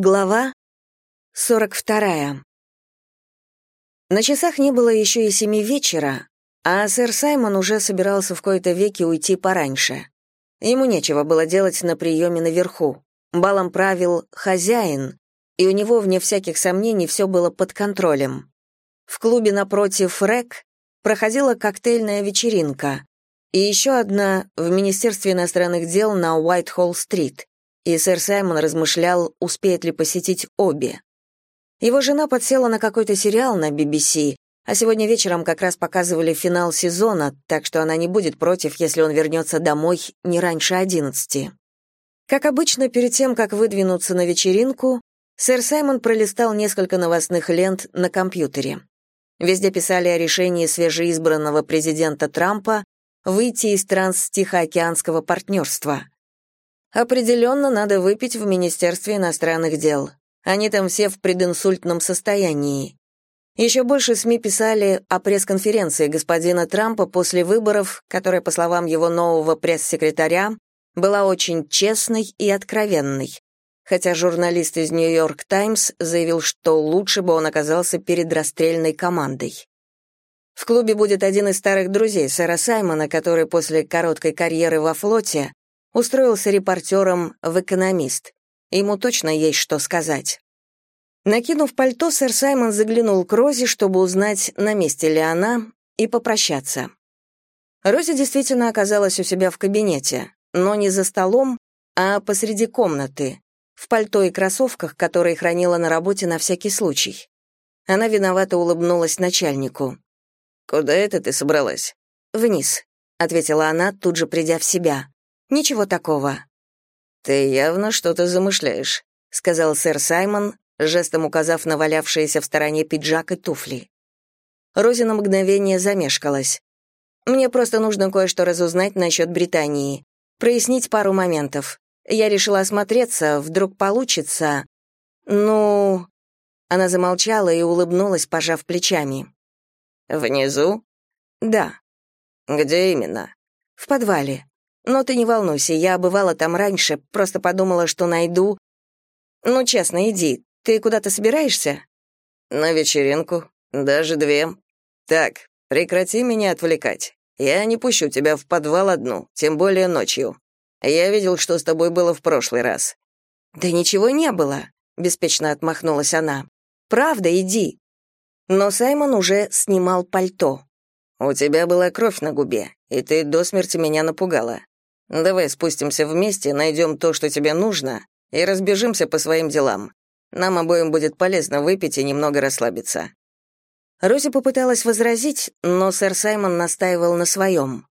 Глава 42. На часах не было еще и семи вечера, а сэр Саймон уже собирался в кои-то веки уйти пораньше. Ему нечего было делать на приеме наверху. Балом правил хозяин, и у него, вне всяких сомнений, все было под контролем. В клубе напротив РЭК проходила коктейльная вечеринка, и еще одна в Министерстве иностранных дел на Уайт-Холл-стрит и сэр Саймон размышлял, успеет ли посетить обе. Его жена подсела на какой-то сериал на BBC, а сегодня вечером как раз показывали финал сезона, так что она не будет против, если он вернется домой не раньше одиннадцати. Как обычно, перед тем, как выдвинуться на вечеринку, сэр Саймон пролистал несколько новостных лент на компьютере. Везде писали о решении свежеизбранного президента Трампа выйти из транс-тихоокеанского партнерства — Определенно надо выпить в Министерстве иностранных дел. Они там все в прединсультном состоянии. Еще больше СМИ писали о пресс-конференции господина Трампа после выборов, которая, по словам его нового пресс-секретаря, была очень честной и откровенной. Хотя журналист из «Нью-Йорк Таймс» заявил, что лучше бы он оказался перед расстрельной командой. В клубе будет один из старых друзей сэра Саймона, который после короткой карьеры во флоте устроился репортером в «Экономист». Ему точно есть что сказать. Накинув пальто, сэр Саймон заглянул к Розе, чтобы узнать, на месте ли она, и попрощаться. Рози действительно оказалась у себя в кабинете, но не за столом, а посреди комнаты, в пальто и кроссовках, которые хранила на работе на всякий случай. Она виновато улыбнулась начальнику. «Куда это ты собралась?» «Вниз», — ответила она, тут же придя в себя. Ничего такого. Ты явно что-то замышляешь, сказал сэр Саймон, жестом указав на валявшиеся в стороне пиджак и туфли. Рози на мгновение замешкалась. Мне просто нужно кое-что разузнать насчет Британии, прояснить пару моментов. Я решила осмотреться, вдруг получится. Ну, она замолчала и улыбнулась, пожав плечами. Внизу? Да. Где именно? В подвале. Но ты не волнуйся, я бывала там раньше, просто подумала, что найду. Ну, честно, иди. Ты куда-то собираешься? На вечеринку. Даже две. Так, прекрати меня отвлекать. Я не пущу тебя в подвал одну, тем более ночью. Я видел, что с тобой было в прошлый раз. Да ничего не было, беспечно отмахнулась она. Правда, иди. Но Саймон уже снимал пальто. У тебя была кровь на губе, и ты до смерти меня напугала. Давай спустимся вместе, найдем то, что тебе нужно, и разбежимся по своим делам. Нам обоим будет полезно выпить и немного расслабиться». Рози попыталась возразить, но сэр Саймон настаивал на своем.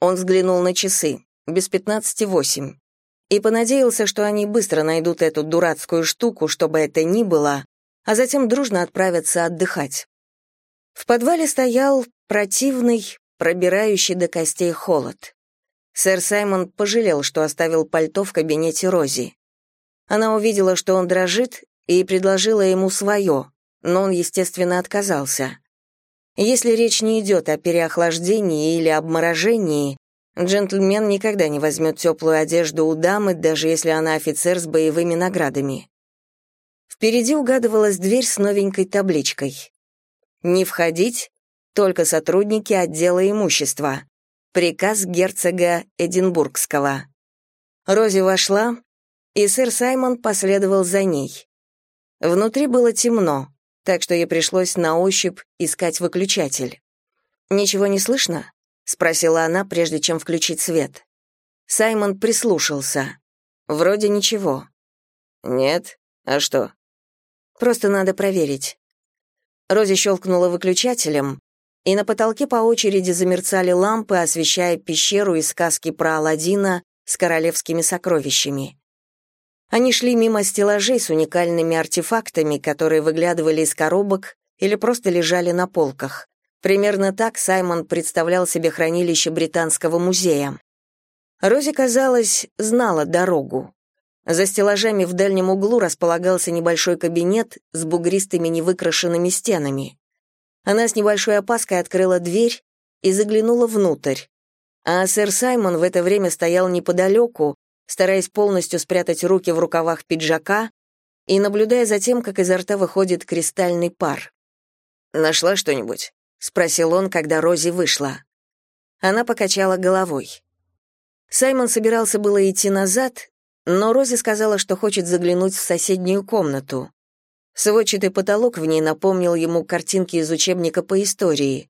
Он взглянул на часы, без пятнадцати восемь, и понадеялся, что они быстро найдут эту дурацкую штуку, чтобы это ни было, а затем дружно отправятся отдыхать. В подвале стоял противный, пробирающий до костей холод. Сэр Саймон пожалел, что оставил пальто в кабинете Рози. Она увидела, что он дрожит, и предложила ему свое, но он, естественно, отказался. Если речь не идет о переохлаждении или обморожении, джентльмен никогда не возьмет теплую одежду у дамы, даже если она офицер с боевыми наградами. Впереди угадывалась дверь с новенькой табличкой. «Не входить, только сотрудники отдела имущества. Приказ герцога Эдинбургского. Рози вошла, и сэр Саймон последовал за ней. Внутри было темно, так что ей пришлось на ощупь искать выключатель. «Ничего не слышно?» — спросила она, прежде чем включить свет. Саймон прислушался. «Вроде ничего». «Нет? А что?» «Просто надо проверить». Рози щелкнула выключателем, и на потолке по очереди замерцали лампы, освещая пещеру из сказки про Аладдина с королевскими сокровищами. Они шли мимо стеллажей с уникальными артефактами, которые выглядывали из коробок или просто лежали на полках. Примерно так Саймон представлял себе хранилище Британского музея. Рози, казалось, знала дорогу. За стеллажами в дальнем углу располагался небольшой кабинет с бугристыми невыкрашенными стенами. Она с небольшой опаской открыла дверь и заглянула внутрь. А сэр Саймон в это время стоял неподалеку, стараясь полностью спрятать руки в рукавах пиджака, и наблюдая за тем, как изо рта выходит кристальный пар. «Нашла что-нибудь?» — спросил он, когда Рози вышла. Она покачала головой. Саймон собирался было идти назад, но Рози сказала, что хочет заглянуть в соседнюю комнату. Сводчатый потолок в ней напомнил ему картинки из учебника по истории.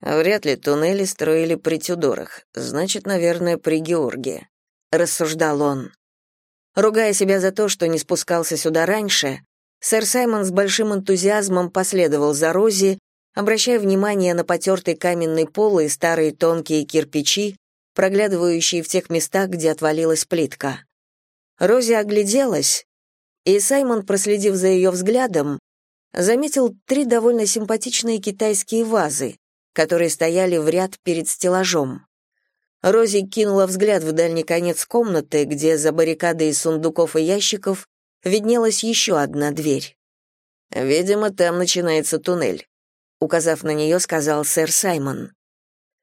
Вряд ли туннели строили при Тюдорах, значит, наверное, при Георгии, рассуждал он. Ругая себя за то, что не спускался сюда раньше, сэр Саймон с большим энтузиазмом последовал за Рози, обращая внимание на потертый каменный пол и старые тонкие кирпичи, проглядывающие в тех местах, где отвалилась плитка. Рози огляделась, и Саймон, проследив за ее взглядом, заметил три довольно симпатичные китайские вазы, которые стояли в ряд перед стеллажом. Рози кинула взгляд в дальний конец комнаты, где за баррикадой из сундуков и ящиков виднелась еще одна дверь. «Видимо, там начинается туннель», — указав на нее, сказал сэр Саймон.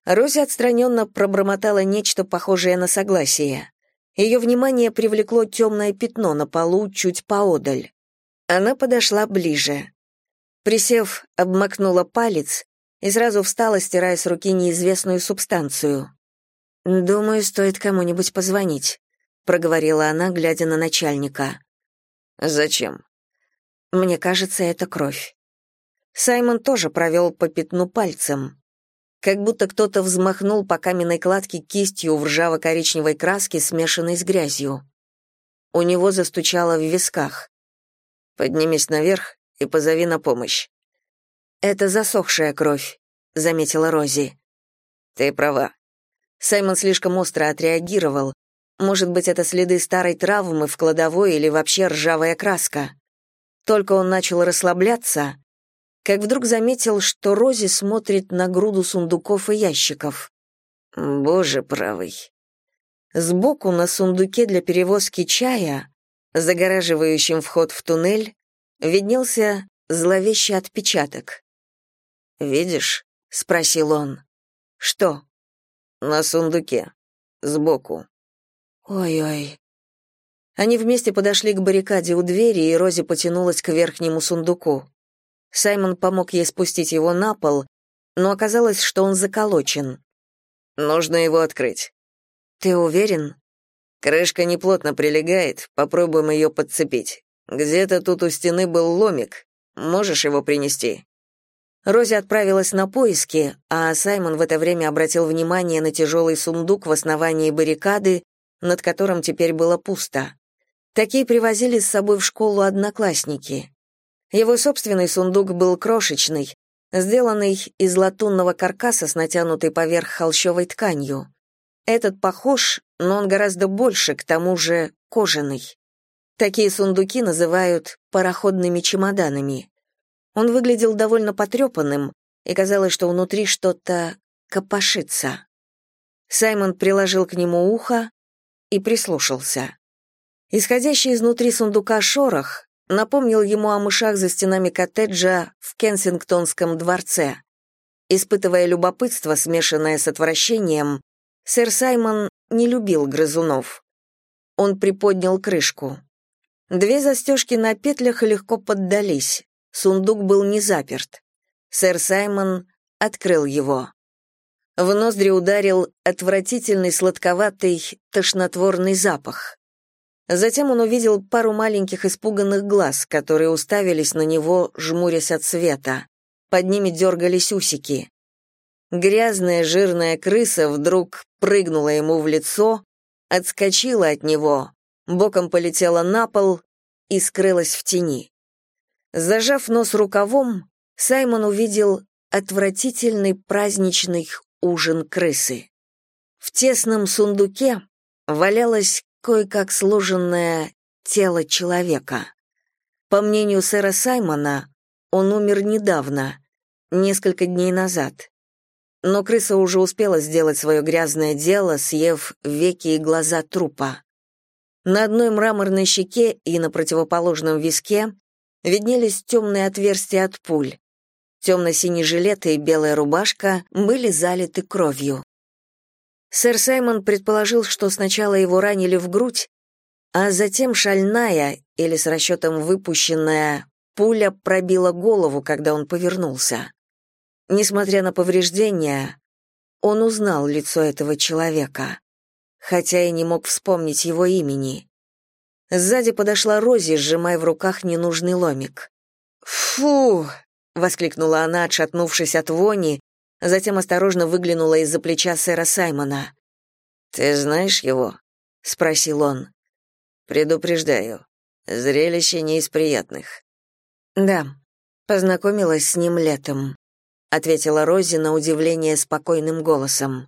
Рози отстраненно пробормотала нечто похожее на согласие. Ее внимание привлекло темное пятно на полу чуть поодаль. Она подошла ближе. Присев, обмакнула палец и сразу встала, стирая с руки неизвестную субстанцию. «Думаю, стоит кому-нибудь позвонить», — проговорила она, глядя на начальника. «Зачем?» «Мне кажется, это кровь». Саймон тоже провел по пятну пальцем как будто кто-то взмахнул по каменной кладке кистью в ржаво-коричневой краске, смешанной с грязью. У него застучало в висках. «Поднимись наверх и позови на помощь». «Это засохшая кровь», — заметила Рози. «Ты права». Саймон слишком остро отреагировал. Может быть, это следы старой травмы в кладовой или вообще ржавая краска. Только он начал расслабляться, как вдруг заметил, что Рози смотрит на груду сундуков и ящиков. Боже правый. Сбоку на сундуке для перевозки чая, загораживающем вход в туннель, виднелся зловещий отпечаток. «Видишь?» — спросил он. «Что?» «На сундуке. Сбоку». «Ой-ой». Они вместе подошли к баррикаде у двери, и Рози потянулась к верхнему сундуку. Саймон помог ей спустить его на пол, но оказалось, что он заколочен. «Нужно его открыть». «Ты уверен?» «Крышка неплотно прилегает, попробуем ее подцепить. Где-то тут у стены был ломик. Можешь его принести?» Рози отправилась на поиски, а Саймон в это время обратил внимание на тяжелый сундук в основании баррикады, над которым теперь было пусто. Такие привозили с собой в школу одноклассники. Его собственный сундук был крошечный, сделанный из латунного каркаса с натянутой поверх холщовой тканью. Этот похож, но он гораздо больше, к тому же кожаный. Такие сундуки называют пароходными чемоданами. Он выглядел довольно потрепанным, и казалось, что внутри что-то копошится. Саймон приложил к нему ухо и прислушался. Исходящий изнутри сундука шорох напомнил ему о мышах за стенами коттеджа в Кенсингтонском дворце. Испытывая любопытство, смешанное с отвращением, сэр Саймон не любил грызунов. Он приподнял крышку. Две застежки на петлях легко поддались. Сундук был не заперт. Сэр Саймон открыл его. В ноздри ударил отвратительный сладковатый, тошнотворный запах. Затем он увидел пару маленьких испуганных глаз, которые уставились на него, жмурясь от света. Под ними дергались усики. Грязная жирная крыса вдруг прыгнула ему в лицо, отскочила от него, боком полетела на пол и скрылась в тени. Зажав нос рукавом, Саймон увидел отвратительный праздничный ужин крысы. В тесном сундуке валялась кое-как сложенное тело человека. По мнению сэра Саймона, он умер недавно, несколько дней назад. Но крыса уже успела сделать свое грязное дело, съев веки и глаза трупа. На одной мраморной щеке и на противоположном виске виднелись темные отверстия от пуль. Темно-синий жилет и белая рубашка были залиты кровью. Сэр Саймон предположил, что сначала его ранили в грудь, А затем шальная, или с расчетом выпущенная, пуля пробила голову, когда он повернулся. Несмотря на повреждения, он узнал лицо этого человека, хотя и не мог вспомнить его имени. Сзади подошла Рози, сжимая в руках ненужный ломик. «Фу!» — воскликнула она, отшатнувшись от вони, затем осторожно выглянула из-за плеча сэра Саймона. «Ты знаешь его?» — спросил он. «Предупреждаю, зрелище не из приятных». «Да, познакомилась с ним летом», — ответила Рози на удивление спокойным голосом.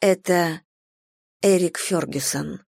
«Это Эрик Фергюсон».